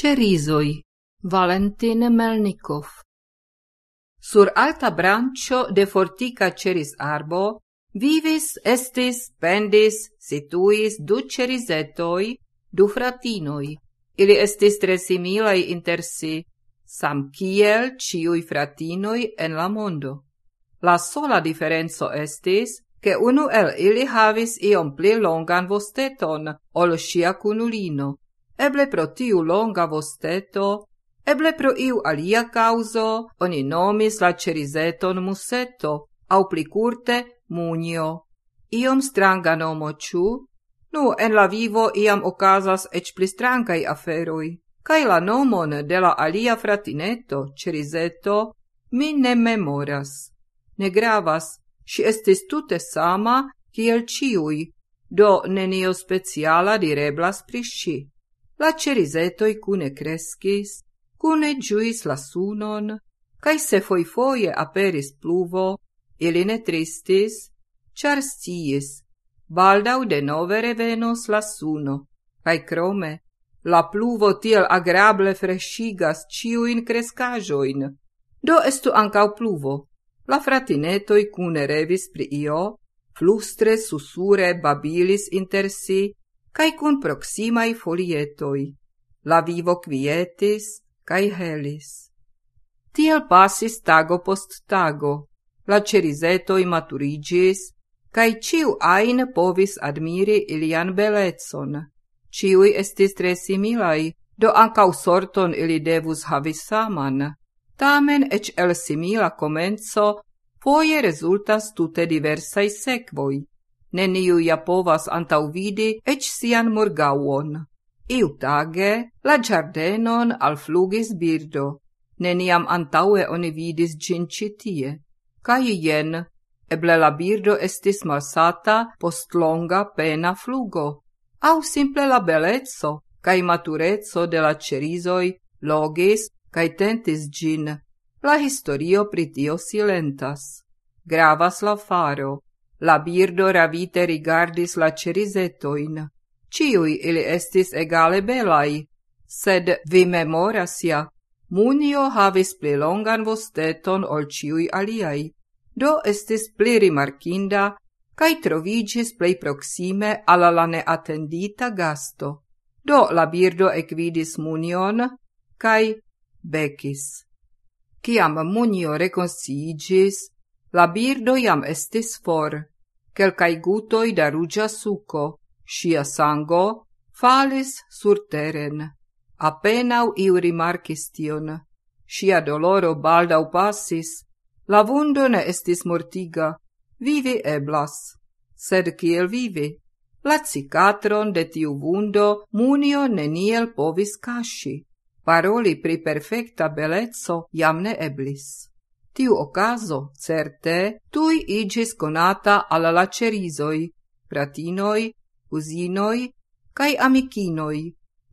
Cerizoi, Valentin Melnikov. Sur alta brancio de fortica ceris arbo vivis, estis, pendis, situis du cerizetoi, du fratinoi. Ili estis tre similai inter si, sam kiel ciui fratinoi en la mondo. La sola differenzo estis, che unu el ili havis iom pli longan vosteton ol sia cunulino, eble pro tiu longa vosteto, eble pro iu alia causo, oni nomis la cerizeton museto, au pli curte munio. Iom stranga nomo ciu? Nu, en la vivo iam ocasas ec pli strangai aferoi, cae la nomon de la alia fratineto, cerizeto, mi ne memoras. Ne gravas, si estis tute sama, kiel ciui, do nenio speciala direblas pri si la cerizetoi cune crescis, cune giuis la sunon, cae se foifoie aperis pluvo, ili ne tristis, char sciis, baldau de nove revenos la suno, cae crome, la pluvo tiel agrable frescigas ciuin crescajoin. Do estu ancau pluvo. La fratinetoi cune revis pri io, flustre susure babilis inter si, cae cun proximai folietoi. La vivo quietis cae helis. Tiel passis tago post tago, la cerisetoi maturigis, cae ciu ain povis admiri ilian belezon. Ciui estis tre similai, do ancau sorton ili devus havis saman. Tamen ec el simila comenzo foie resultas tute diversai sequoi neniu ja povas antaŭvidi ec sian morgauon. Iu tage, la al flugis birdo. Neniam antaue oni vidis ĝin ĉi tie. Jen, eble la birdo estis malsata post longa pena flugo, Au simple la belezzo, kaj maturezzo de la cerizoj logis kaj tentis gin. La historio pritio silentas. Gravas la faro, La birdo ravite rigardis la cerizetoin. Ciui ili estis egale belai, sed vi memoras ja, Munio havis pli longan vosteton ol ciui aliai, do estis pli rimarkinda, cae trovigis plei proxime alla la attendita gasto. Do la birdo equidis Munion, cae becis. Ciam Munio reconsigis, La birdo jam estis for. Quelcae gutoi da rugia suko, ŝia sango, falis surteren. Apenau iu rimarcis tion. Ŝia doloro baldau passis, la vundo ne estis mortiga, vivi eblas. Sed kiel vivi? La cicatron de tiu vundo munio neniel povis casci. Paroli pri perfecta belezzo jam ne eblis. Tiu ocaso, certe, tui igis conata alla lacerisoi, fratinoi, usinoi, cae amicinoi.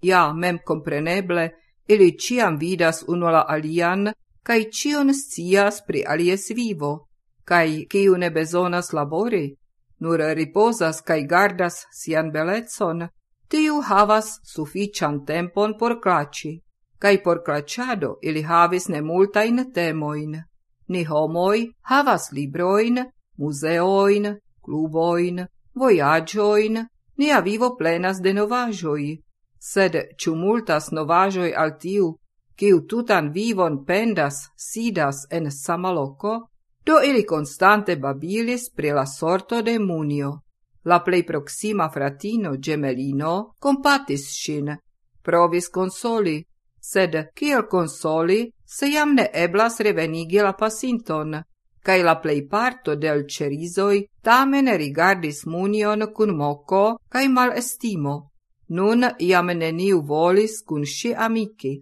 Ja, mem compreneble, ili ciam vidas uno la alian, cae cion scias pri alies vivo, cae ciu ne besonas labori, nur riposas cae gardas sian belezon, tiu havas suffician tempon por claci, cae por claciado ili havis nemultain temoin ni homoi havas libroin, museoin, cluboin, voyagioin, nia vivo plenas de novajoi. Sed ciu multas novajoi al tiu, ciu tutan vivon pendas, sidas en sama loco, do ili constante babilis pri la sorto de Munio. La plei proxima fratino gemelino compatis shin, provis consoli, sed kiel consoli se jam ne eblas revenigi la pasinton, cae la plei parto del cerizoi tamen rigardis munion cun moco cae malestimo. Nun iam neniu volis cun si amici.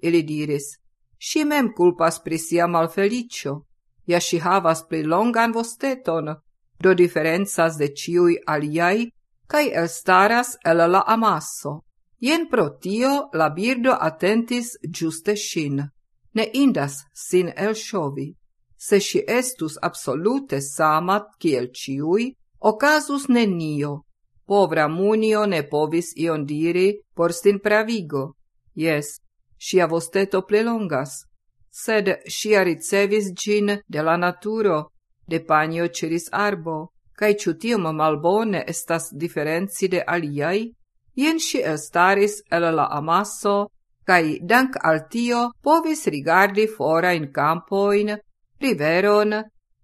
Ili diris, si mem culpas pri sia malfelicio, ja si havas pli longan vosteton, do differenzas de ciui aliai, cae elstaras el la amasso. Ien pro tio la birdo atentis giuste shin ne indas sin elshovi. Se si estus absolute samat kiel ciui, ocasus nenio. Povra munio ne povis ion diri por sin pravigo. Yes, sia vosteto plelongas, sed sia ricevis gin de la naturo, de panio ciris arbo, cae ciutium malbone estas differenci de aliai, jen si elstaris el la amasso cae dank al tio povis rigardi fora in campoin, riveron,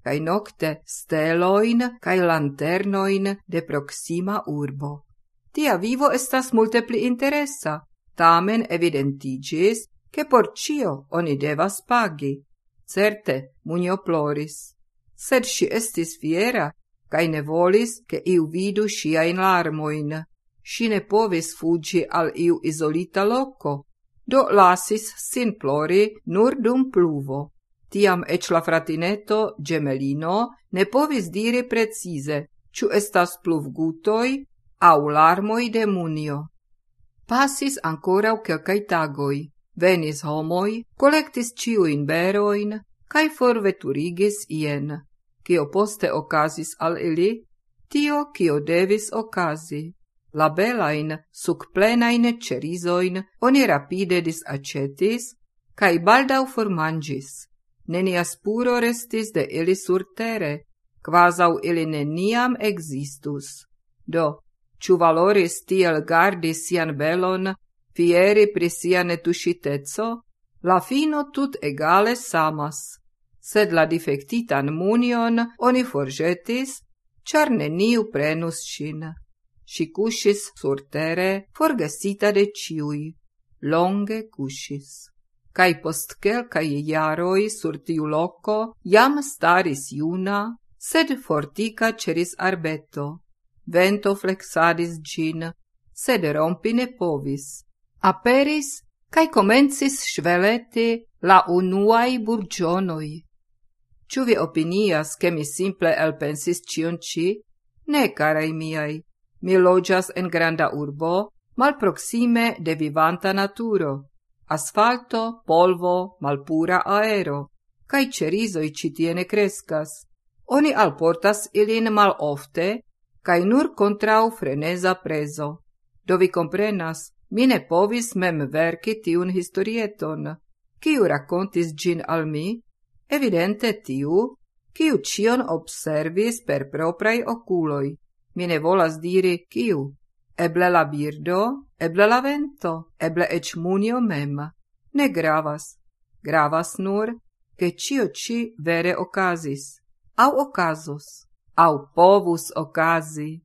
cae nocte steloin cae lanternoin de proxima urbo. Tia vivo estas multe pli interesa, tamen evidentigis, che por cio oni devas pagi. Certe, munio ploris. Sed si estis fiera, cae ne volis che iu vidu sciain larmoin. Si ne povis fugi al iu isolita loco, do lasis sin plori nur dum pluvo. Tiam ec la fratineto gemelino ne povis diri precise, ciu estas pluvgutoi au larmoi de munio. Passis ancora u quelcai tagoi, venis homoi, collectis ciuin beroin, cae forveturigis ien. Cio poste ocasis al ili, tio cio devis ocasi. La belain, sucplenain cerizoin oni rapide disacetis, cae baldau formangis. Nenia spuro restis de ili surtere, quasau ili neniam existus. Do, ciu valoris tiel gardi sian belon, fieri pri sia netuscitezo, la fino tut egale samas. Sed la defectitan munion oni forgetis, char neniu prenus cin. Si cuscis sur tere, forgesita de ciui, longe cuscis. Cai post quelcae iaroi sur tiu loco jam staris iuna, sed fortica ceris arbeto. Vento flexadis gin, sed rompi ne povis. Aperis, cae comencis sveleti la unuai burgionoi. Ciu vi opinias che mi simple elpensis cion ci? Ne, carai miai, Mi loĝas en granda urbo, mal proxime de vivanta naturo. Asfalto, polvo, malpura aero, cae cerisoi citiene crescas. ne. Oni alportas ilin mal ofte, cae nur contrau freneza preso. Do vi comprenas, mi ne povis mem verki tiun historieton. Kiu racontis gin al mi? Evidente tiu, kiu cion observis per proprai oculoi mi ne volas diri kiu. Eble la birdo, eble la vento, eble ec munio mem. Ne gravas. Gravas nur, che cio ci vere ocasis, au ocasos, au povus ocasi.